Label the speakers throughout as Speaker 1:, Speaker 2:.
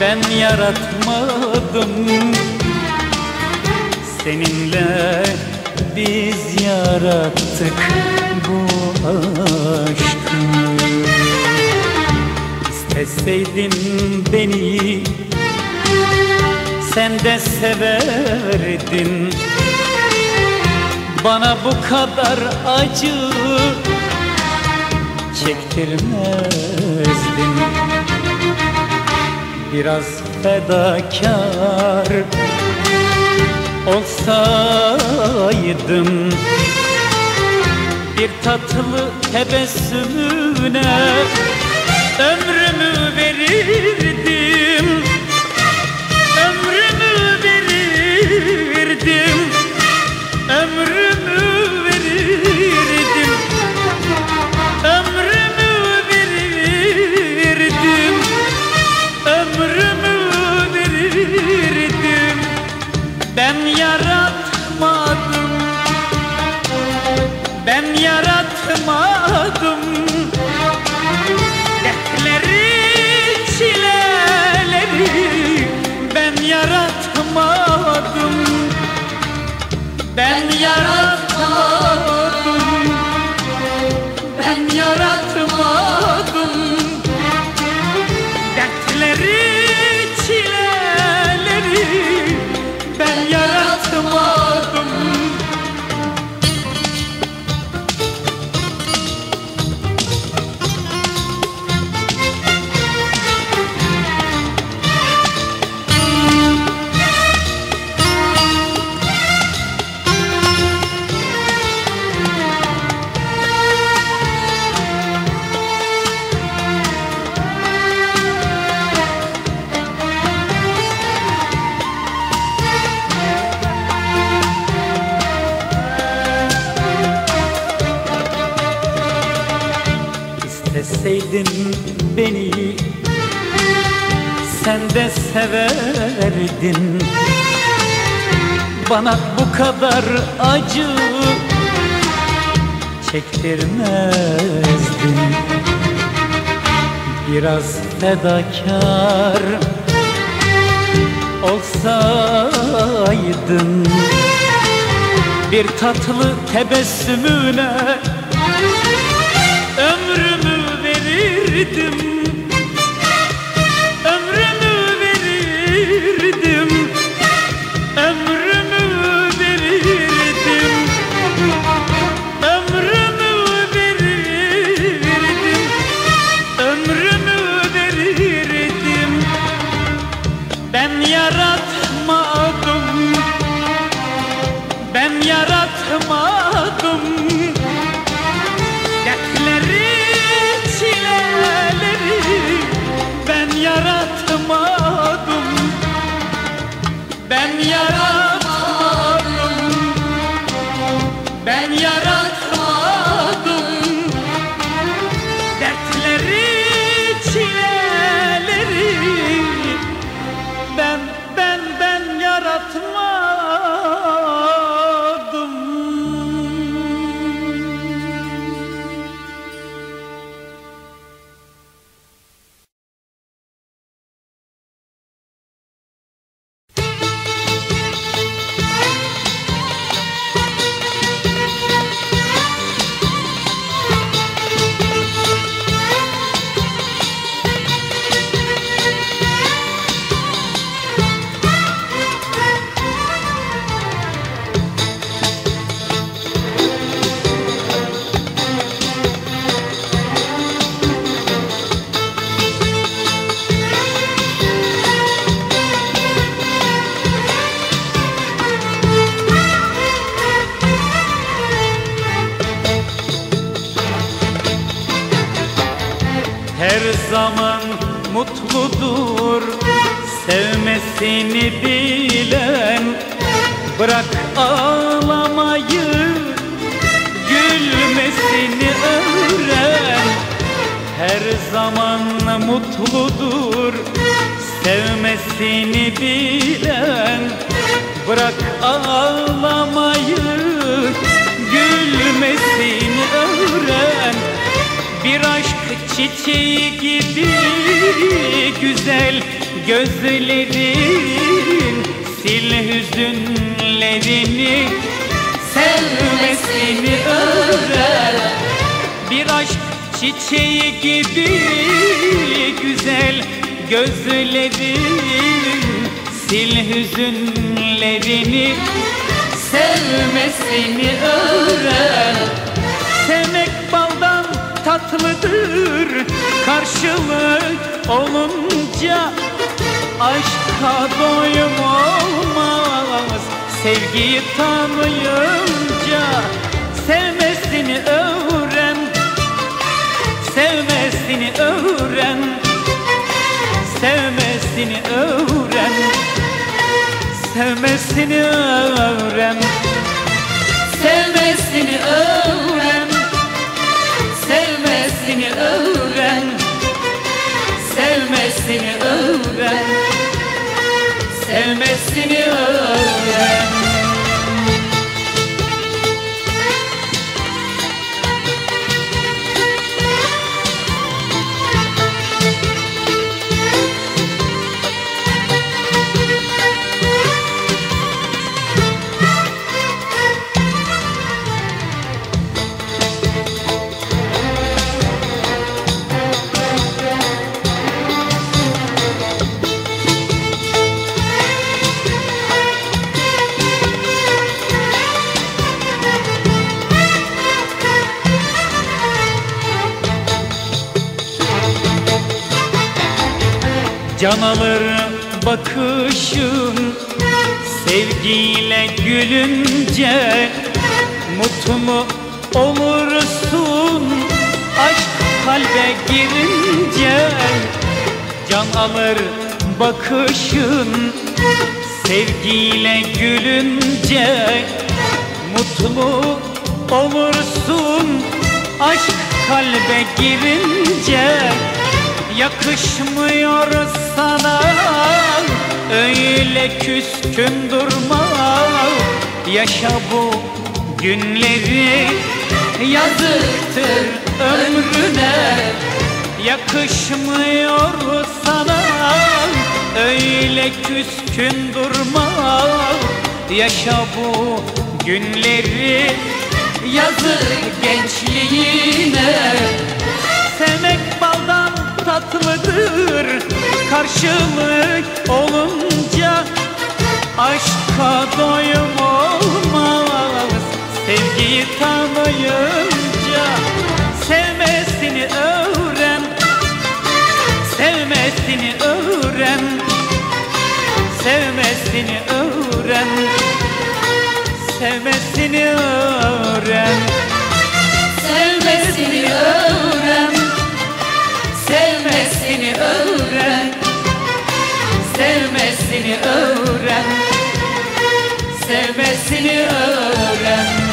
Speaker 1: ben yaratmadım. Seninle biz yarattık bu aşkı. İsteseydin beni sen de severdin. Bana bu kadar acı çektirmezdin biraz fedakar olsaydım. Bir tatlı tebessümüne ömrü kadar acı çektirmezdin. Biraz fedakar olsaydın Bir tatlı tebessümüne ömrümü verirdim. Zaman mutludur Sevmesini bilen. Bırak ağlamayı Gülmesini öğren. Her zaman mutludur Sevmesini bilen. Bırak ağlamayı Gülmesini öğren Bir aşk çiçeği gibi Güzel gözlerin Sil hüzünlerini Sevmesini öğren. Bir aşk çiçeği gibi Güzel gözlerin Sil hüzünlerini Sevmesini öğren tatlıdır Karşılık olunca? Aşka doyum olmaz. Sevgiyi tanıyınca Sevmesini öğren. Sevmesini öğren. Sevmesini öğren. Sevmesini öğren Sevmezsini ömre Sevmezsini ömre Can alır bakışın Sevgiyle gülünce Mutlu olursun? Aşk kalbe girince Can alır bakışın Sevgiyle gülünce Mutlu olursun? Aşk kalbe girince Yakışmıyor sana. Öyle küskün durma. Yaşa bu günleri. Yazıktır ömrüne. Yakışmıyor sana. Öyle küskün durma. Yaşa bu günleri. Yazık gençliğine. Sevmek baldan tatlıdır Karşılık olunca. Aşka doyum olmaz Sevgiyi tanıyınca. Sevmesini öğren Sevmesini öğren. Sevmesini öğren Sevmesini öğren. Sevmesini öğren öğren. Sevmesini öğren. Sevmesini öğren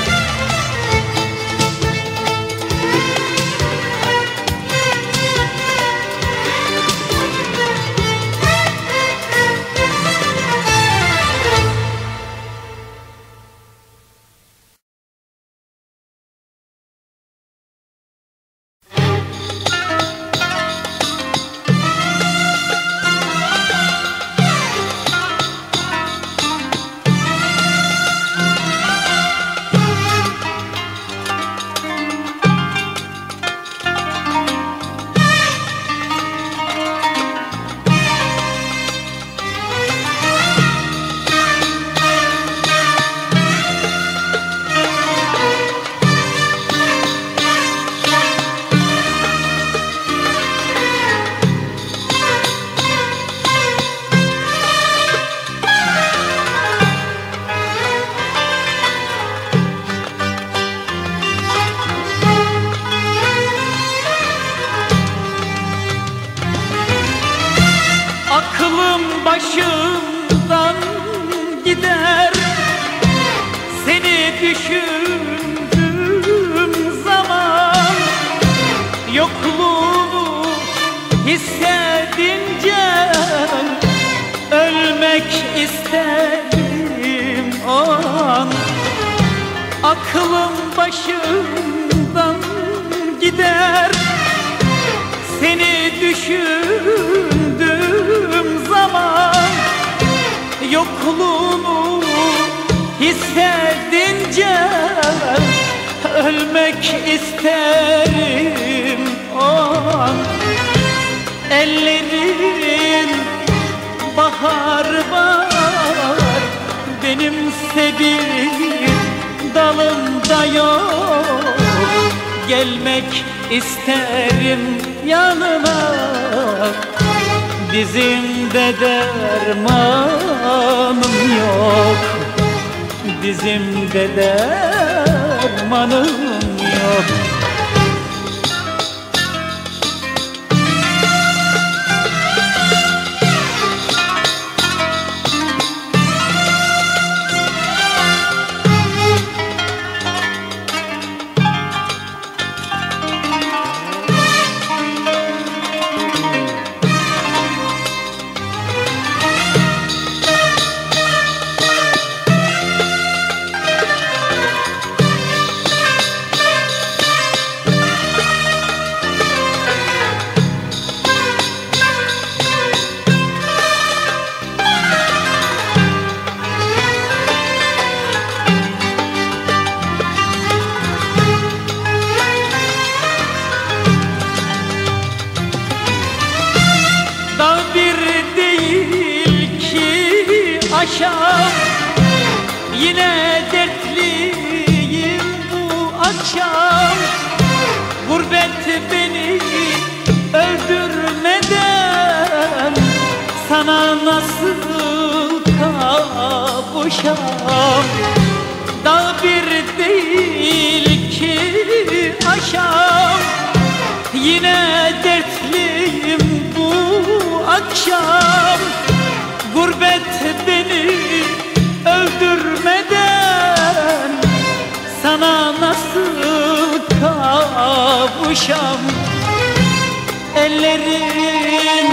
Speaker 2: Yokluğunu hissedince Ölmek isterim an. Ellerin bahar var. Benimse bir dalımda yok. Gelmek isterim yanına Dizimde dermanım yok. Dizimde dermanım yok aşağı. Yine dertliyim bu akşam. Gurbet beni öldürmeden Sana nasıl kavuşam? Dağ bir değil ki aşağı Yine dertliyim bu akşam nasıl kavuşam. Ellerin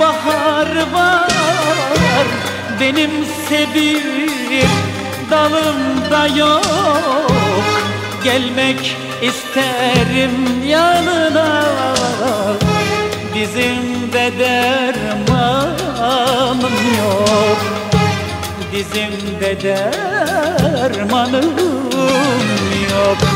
Speaker 2: bahar var. Benimse bir dalımda yok. Gelmek isterim yanına. Dizimde dermanım yok. Dizimde dermanım yok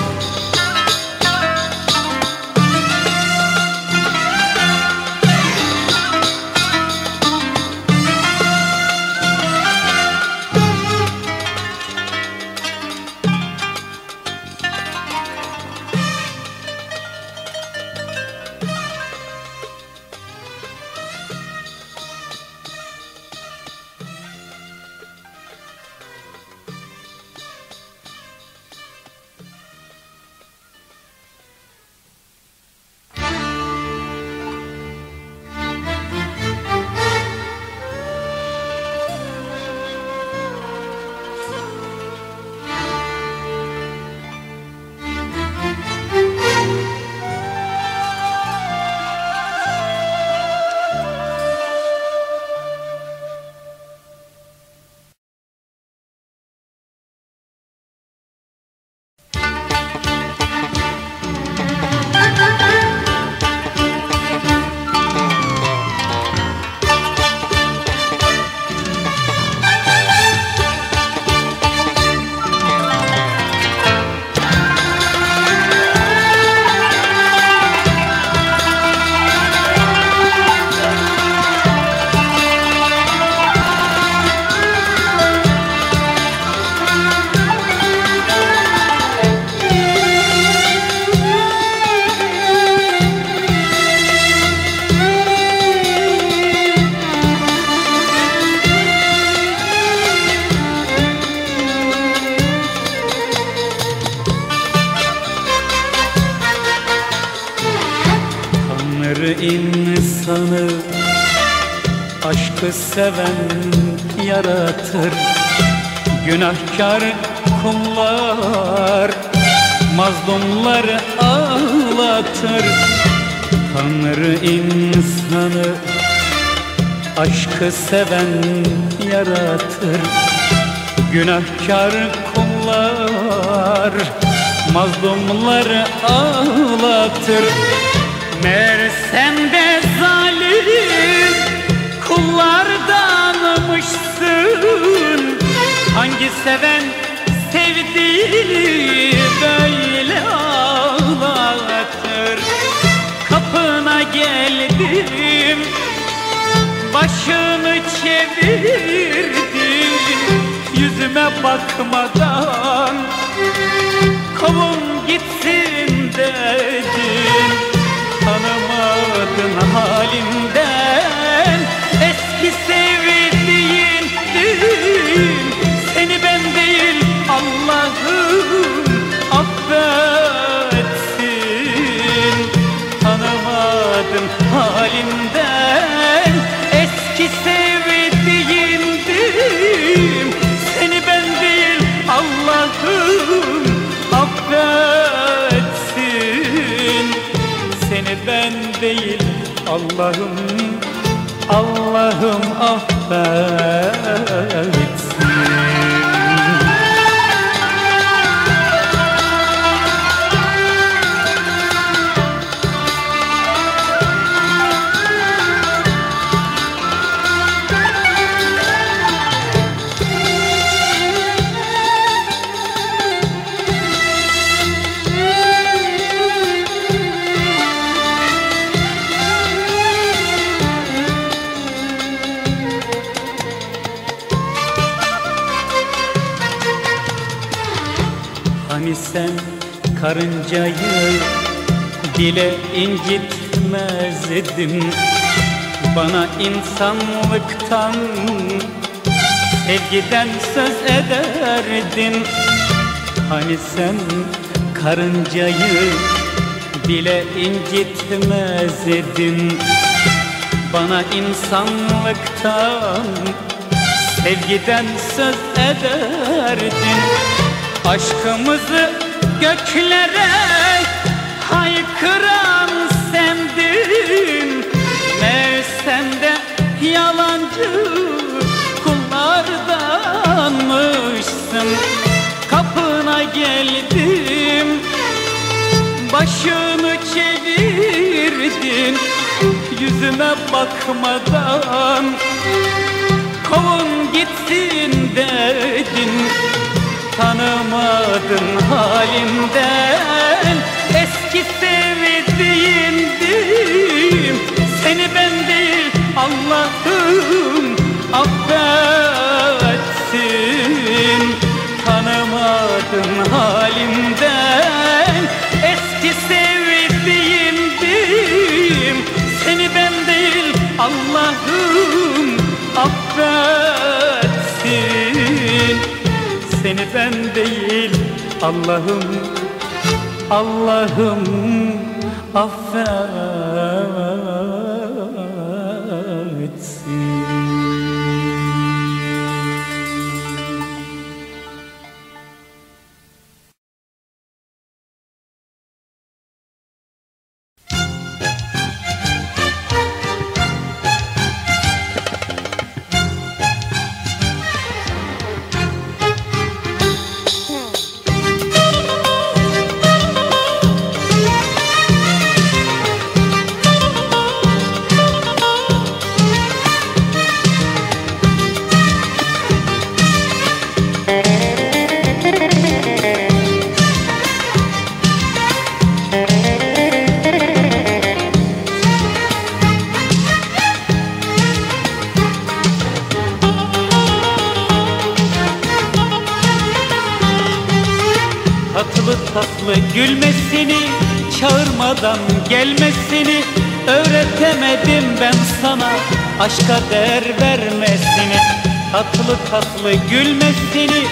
Speaker 2: insanı Aşkı seven yaratır. Günahkar kumlar Mazlumları ağlatır. Tanrı insanı Aşkı seven yaratır. Günahkar kullar Mazlumları ağlatır. Meğer seven sevdiğini böyle ağlatır. Kapına geldim Başını çevirdin Yüzüme bakmadan Kovun gitsin dedin Tanımadın halimden Allah'ım Allah'ım affetsin karıncayı bile incitmezdin Bana insanlıktan, sevgiden söz ederdin. Hani sen karıncayı bile incitmezdin Bana insanlıktan, sevgiden söz ederdin. Aşkımızı göklere haykıran sendin. Meğer yalancı kullardanmışsın. Kapına geldim başını çevirdin. Yüzüme bakmadan kovun gitsin dedin tanımadın halimden. Eski sevdiğindim Seni ben değil Allah'ım affetsin. Tanımadın halimden. Eski sevdiğindim Seni ben değil Allah'ım affetsin seni ben değil. Allah'ım Allah'ım affetsin Çağırmadan gelmesini Öğretemedim ben sana. Aşka değer vermesini Tatlı tatlı gülmesini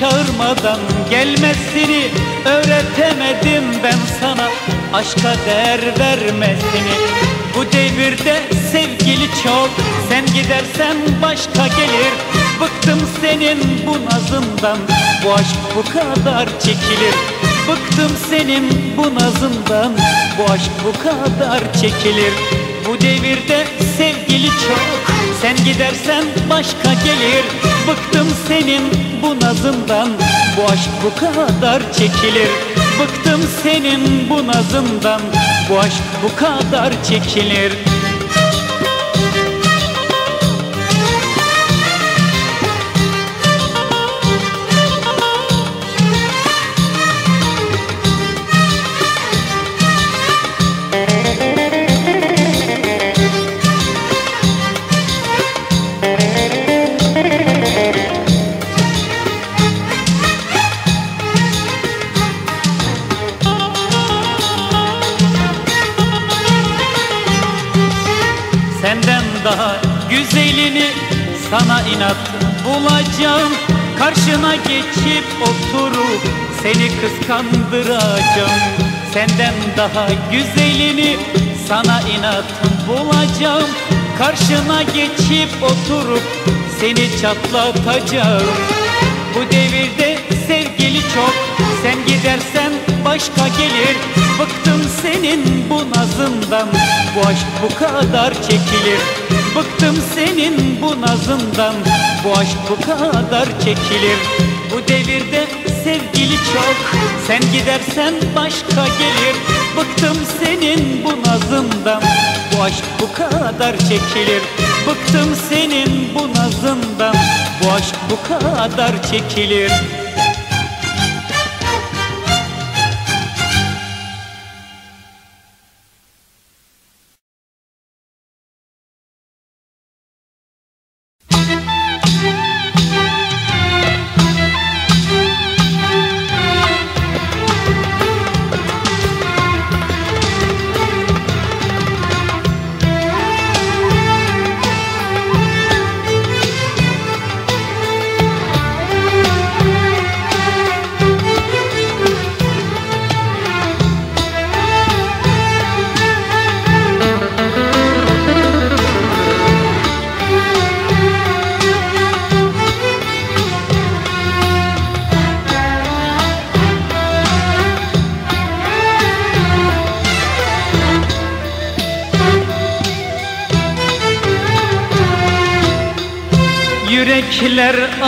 Speaker 2: Çağırmadan gelmesini Öğretemedim ben sana. Aşka değer vermesini Bu devirde sevgili çok. Sen gidersen başka gelir Bıktım senin bu nazından. Bu aşk bu kadar çekilir Bıktım senin bu nazından. Bu aşk bu kadar çekilir. Bu devirde sevgili çok. Sen gidersen başka gelir. Bıktım senin bu nazından. Bu aşk bu kadar çekilir. Bıktım senin bu nazından. Bu aşk bu kadar çekilir Geçip oturup seni kıskandıracağım. Senden daha güzelini sana inat bulacağım. Karşına geçip oturup seni çatlatacağım. Bu devirde sevgili çok Sen gidersen başka gelir. Bıktım senin bu nazından Bu aşk bu kadar çekilir. Bıktım senin bu nazından Bu aşk bu kadar çekilir sevgili çok. Sen gidersen başka gelir. Bıktım senin bu nazından. Bu aşk bu kadar çekilir. Bıktım senin bu nazından. Bu aşk bu kadar çekilir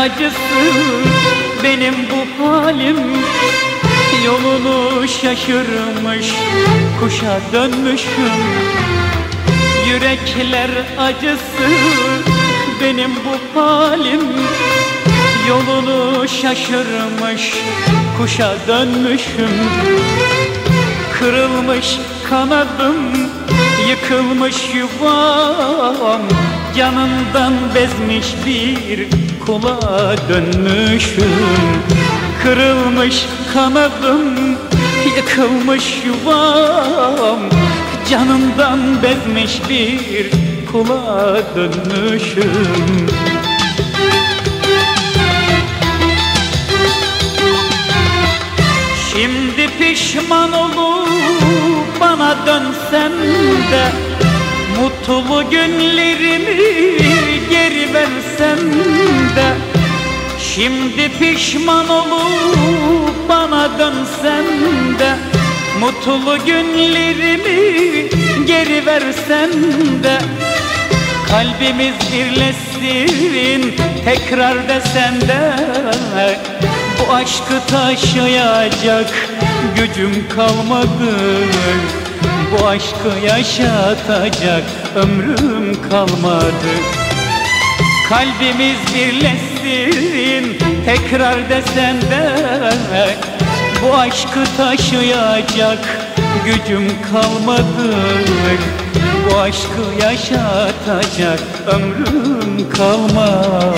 Speaker 2: acısı benim bu halim. Yolunu şaşırmış kuşa dönmüşüm. Yürekler acısı benim bu halim. Yolunu şaşırmış kuşa dönmüşüm. Kırılmış kanadım Yıkılmış yuvam. Canından bezmiş bir kula dönmüşüm. Kırılmış kanadım Yıkılmış yuvam. Canından bezmiş bir kula dönmüşüm. Şimdi pişman olup bana dönsen de Mutlu günlerimi geri versen de Şimdi pişman olup bana dönsen de Mutlu günlerimi geri versen de Kalbimiz birleşsin tekrar desen de Bu aşkı taşıyacak gücüm kalmadı Bu aşkı yaşatacak ömrüm kalmadı. Kalbimiz birleşsin tekrar desen de Bu aşkı taşıyacak gücüm kalmadı. Bu aşkı yaşatacak ömrüm kalmadı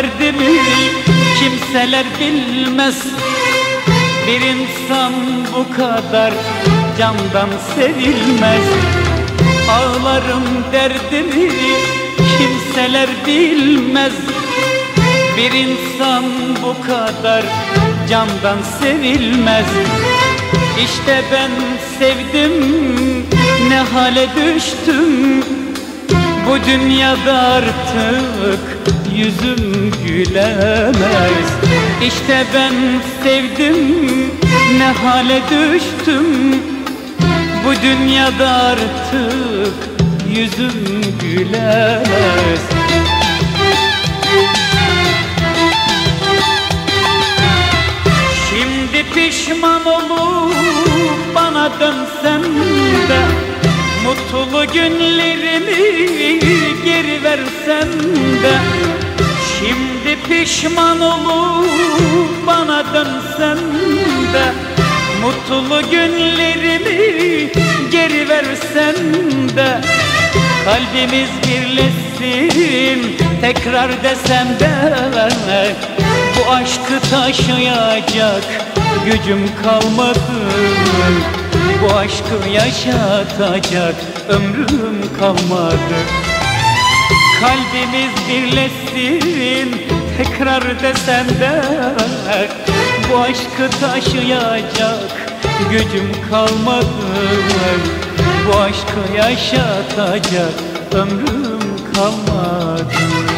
Speaker 2: derdimi kimseler bilmez. Bir insan bu kadar candan sevilmez. Ağlarım derdimi kimseler bilmez. Bir insan bu kadar candan sevilmez. İşte ben sevdim ne hale düştüm. Bu dünyada artık yüzüm gülemez. İşte ben sevdim ne hale düştüm. Bu dünyada artık yüzüm gülemez. Şimdi pişman olup bana dönsen de Mutlu günlerimi geri versen de Şimdi pişman olup bana dönsen de Mutlu günlerimi geri versen de Kalbimiz birleşsin tekrar desem de Bu aşkı taşıyacak gücüm kalmadı. Bu aşkı yaşatacak ömrüm kalmadı Kalbimiz birleşsin tekrar desem de Bu aşkı taşıyacak gücüm kalmadı. Bu aşkı yaşatacak ömrüm kalmadı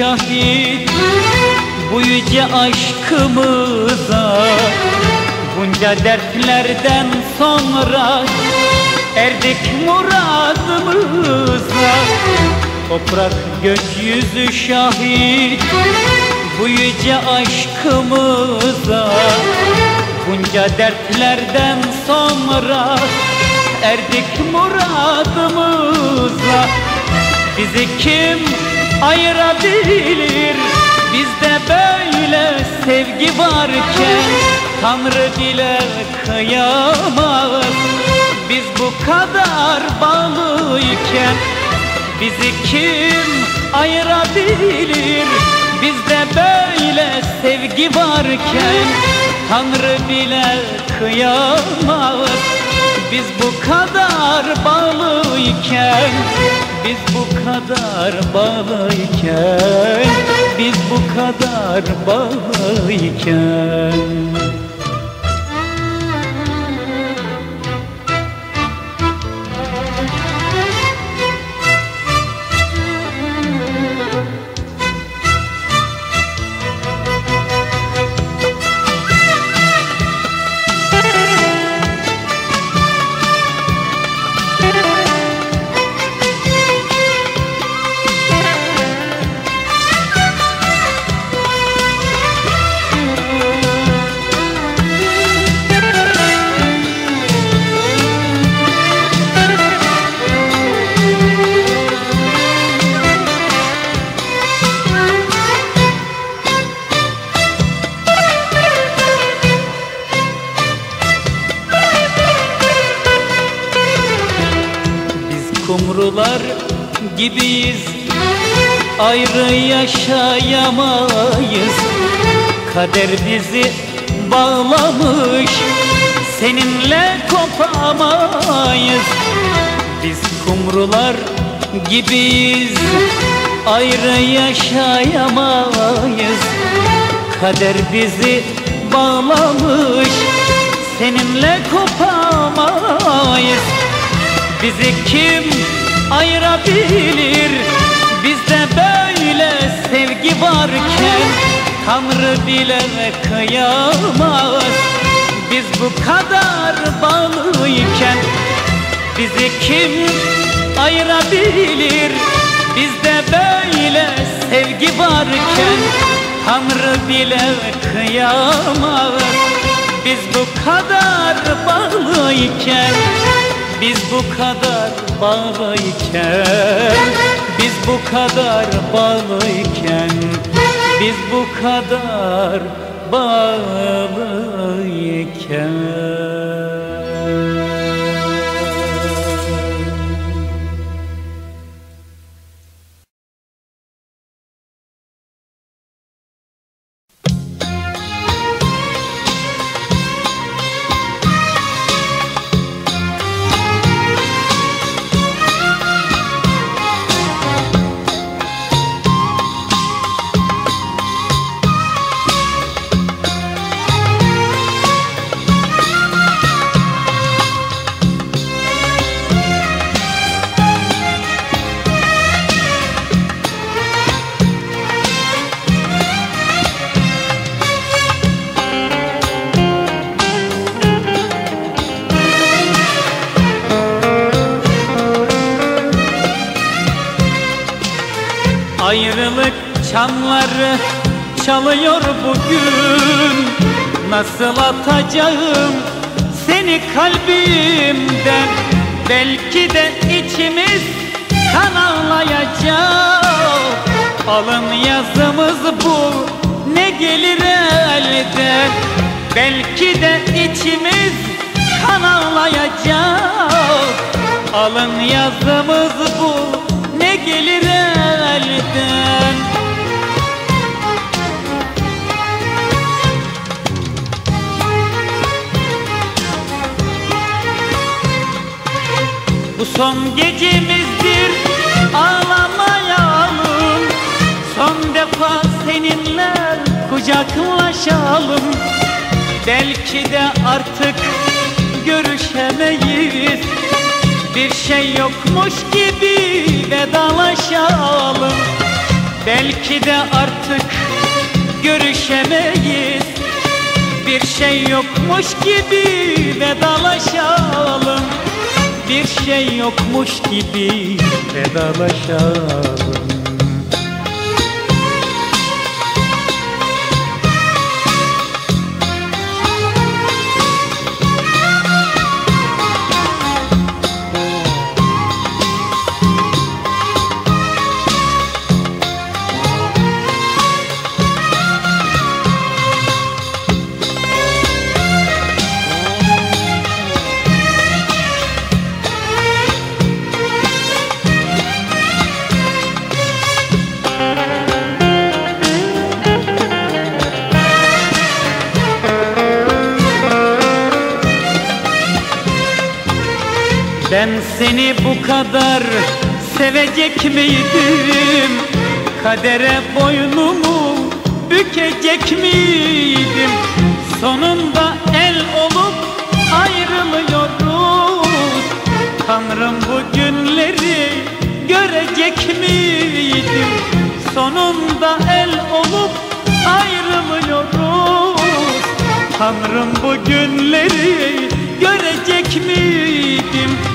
Speaker 2: şahit Bu yüce aşkımıza. Bunca dertlerden sonra Erdik muradımıza. Toprak gökyüzü şahit Bu yüce aşkımıza. Bunca dertlerden sonra Erdik muradımıza. Bizi kim ayırabilir. Bizde böyle sevgi varken Tanrı bile kıyamaz. Biz bu kadar bağlıyken Bizi kim ayırabilir? Bizde böyle sevgi varken Tanrı bile kıyamaz. Biz bu kadar bağlıyken Biz bu kadar bağlıyken Biz bu kadar bağlıyken Kader bizi bağlamış. Seninle kopamayız. Biz kumrular gibiyiz. Ayrı yaşayamayız. Kader bizi bağlamış. Seninle kopamayız. Bizi kim ayırabilir? Bizde böyle sevgi varken Tanrı bile kıyamaz. Biz bu kadar bağlıyken Bizi kim ayırabilir? Bizde böyle sevgi varken Tanrı bile kıyamaz. Biz bu kadar bağlıyken Biz bu kadar bağlıyken Biz bu kadar bağlıyken Biz bu kadar bağlıyken Ayrılık çanları çalıyor bugün. Nasıl atacağım seni kalbimden? Belki de içimiz kan ağlayacak Alın yazımız bu ne gelir elden Belki de içimiz kan ağlayacak Alın yazımız bu ne gelir son gecemizdir ağlamayalım Son defa seninle kucaklaşalım. Belki de artık görüşemeyiz. Bir şey yokmuş gibi vedalaşalım. Belki de artık görüşemeyiz. Bir şey yokmuş gibi vedalaşalım Bir şey yokmuş gibi vedalaşalım bu kadar sevecek miydim? Kadere boynumu bükecek miydim? Sonunda el olup ayrılıyoruz Tanrım bu günleri görecek miydim? Sonunda el olup ayrılıyoruz Tanrım bu günleri görecek miydim?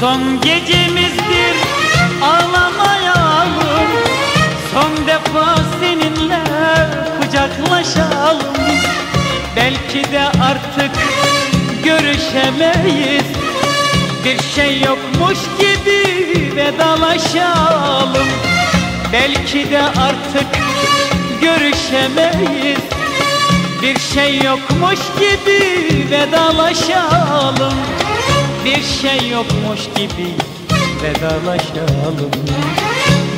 Speaker 2: Son gecemizdir ağlamayalım Son defa seninle kucaklaşalım. Belki de artık görüşemeyiz. Bir şey yokmuş gibi vedalaşalım. Belki de artık görüşemeyiz. Bir şey yokmuş gibi vedalaşalım Bir şey yokmuş gibi vedalaşalım.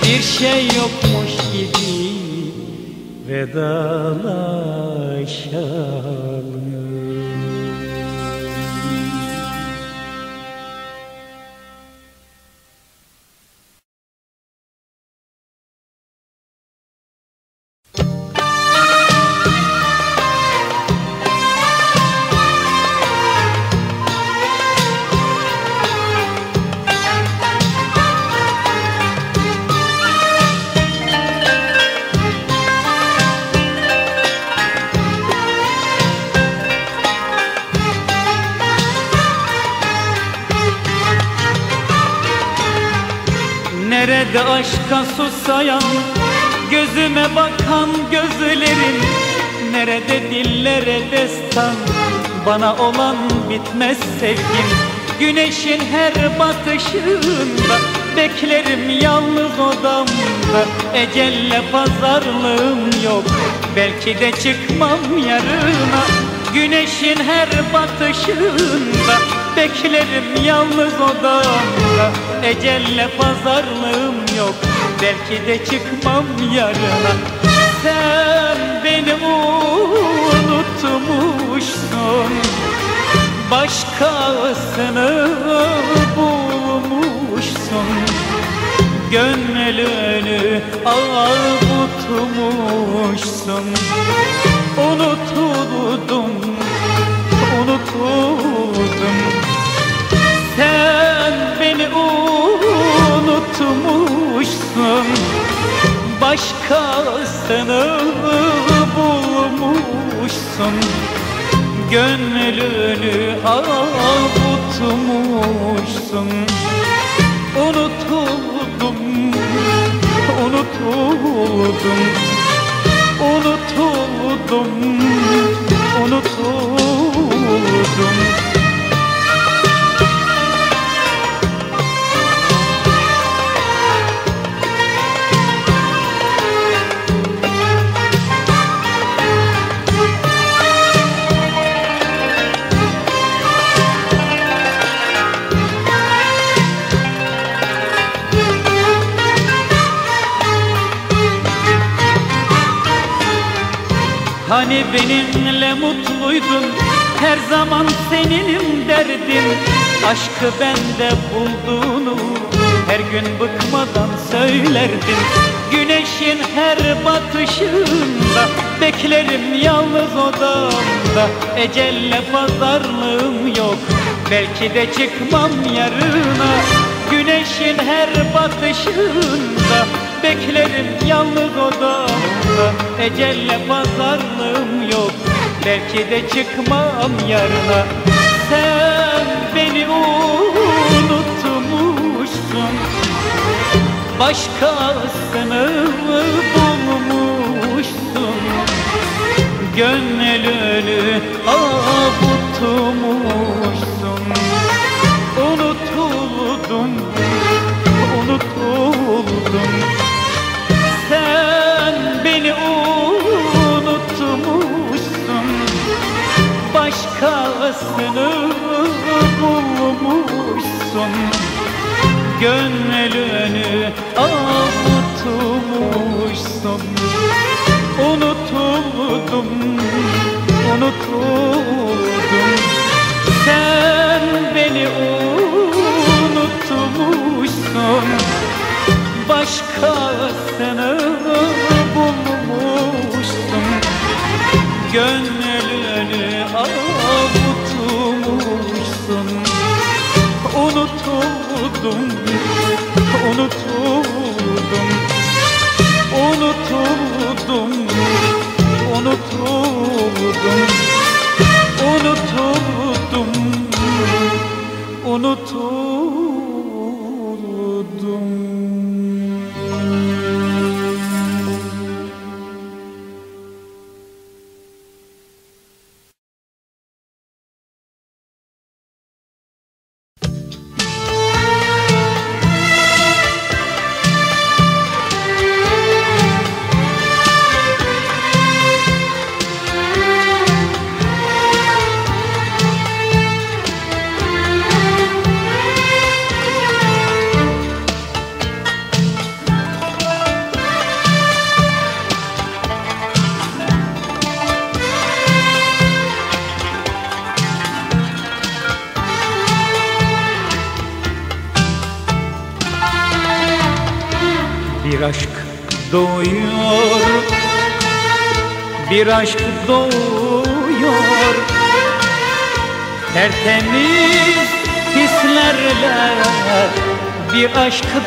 Speaker 2: Bir şey yokmuş gibi vedalaşalım Nerede aşka susayan Gözüme bakan gözlerin? Nerede dillere destan Bana olan bitmez sevgim? Güneşin her batışında Beklerim yalnız odamda. Ecelle pazarlığım yok Belki de çıkmam yarına. Güneşin her batışında Beklerim yalnız odamda. Ecelle pazarlığım yok. Belki de çıkmam yarına. Sen beni unutmuşsun. Başkasını bulmuşsun. Gönlünü avutmuşsun Unutuldum, unutuldum beni unutmuşsun. Başkasını bulmuşsun. Gönlünü avutmuşsun. Unutuldum, unutuldum. Unutuldum, unutuldum Hani benimle mutluydun? Her zaman seninim derdim. Aşkı bende bulduğunu Her gün bıkmadan söylerdin Güneşin her batışında Beklerim yalnız odamda. Ecelle pazarlığım yok Belki de çıkmam yarına. Güneşin her batışında Beklerim yalnız odamda. Ecelle pazarlığım yok Belki de çıkmam yarına. Sen beni unutmuşsun. Başkasını bulmuşsun? Gönlünü avutmuşsun. Unutuldum Sen beni unutmuşsun. Başkasını bulmuşsun. Gönlünü avutmuşsun. Unutuldum, unutuldum Sen beni unutmuşsun. Başkasını Gönlünü avutmuşsun. Unutuldum, unutuldum Unutuldum, unutuldum Unutuldum, unutuldum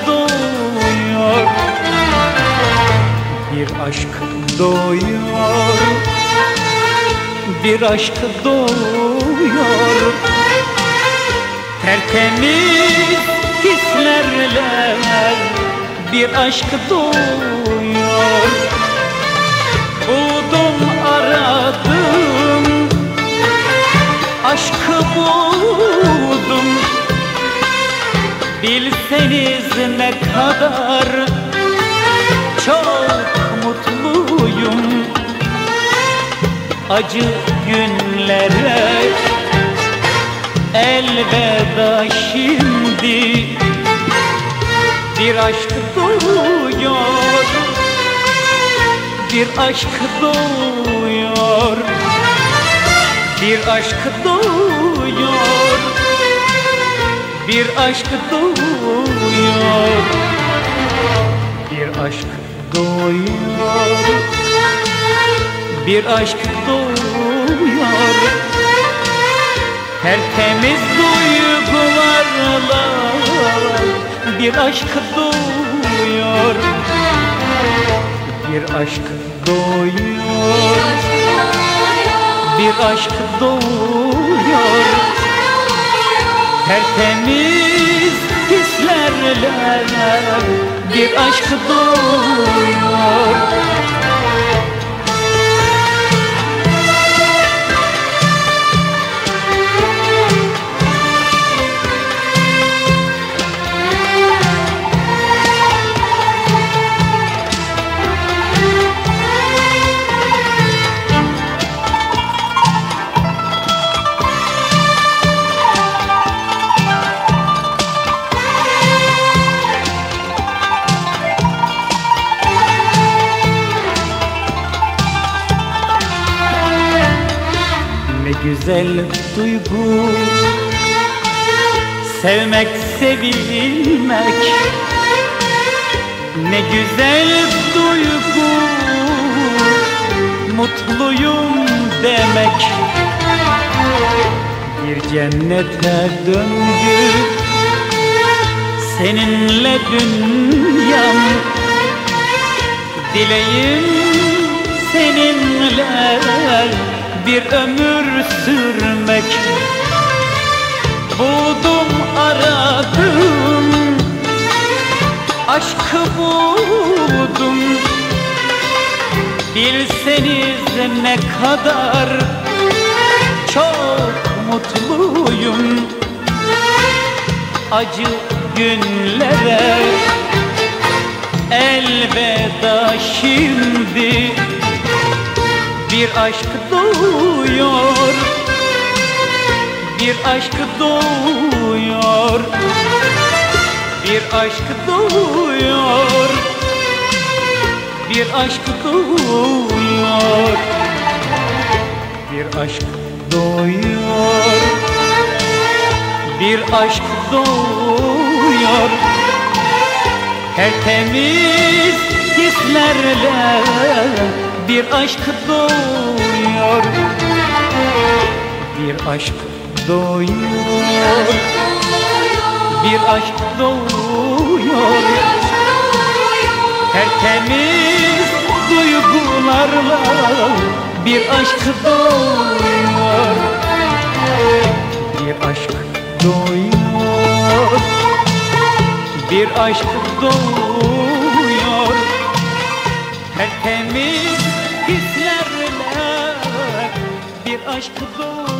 Speaker 2: doğuyor Bir aşk doğuyor Bir aşk doğuyor Tertemiz hislerle bir aşk doğuyor Buldum aradım. Aşkı buldum Bilseniz ne kadar Çok mutluyum. Acı günlere Elveda şimdi. Bir aşk doğuyor Bir aşk doğuyor Bir aşk doğuyor Bir aşk doğuyor. Bir aşk doğuyor. Bir aşk doğuyor. Tertemiz duygularla bir aşk doğuyor. Bir aşk doğuyor. Bir aşk doğuyor Tertemiz hislerle bir aşk doğuyor güzel duygu. Sevmek, sevilmek Ne güzel duygu. Mutluyum demek. Bir cennete döndü. Seninle dünyam. Dileğim seninle bir ömür sürmek. Buldum aradım Aşkı buldum. Bilseniz ne kadar Çok mutluyum. Acı günlere Elveda şimdi bir aşk doğuyor. Bir aşk doğuyor. Bir aşk doğuyor. Bir aşk doğuyor. Bir aşk doğuyor. Bir aşk doğuyor. Tertemiz hislerle bir aşk doğuyor Bir aşk doğuyor Bir aşk doğuyor Tertemiz duygularla bir aşk doğuyor Bir aşk doğuyor Bir aşk doğuyor Tertemiz bir aşk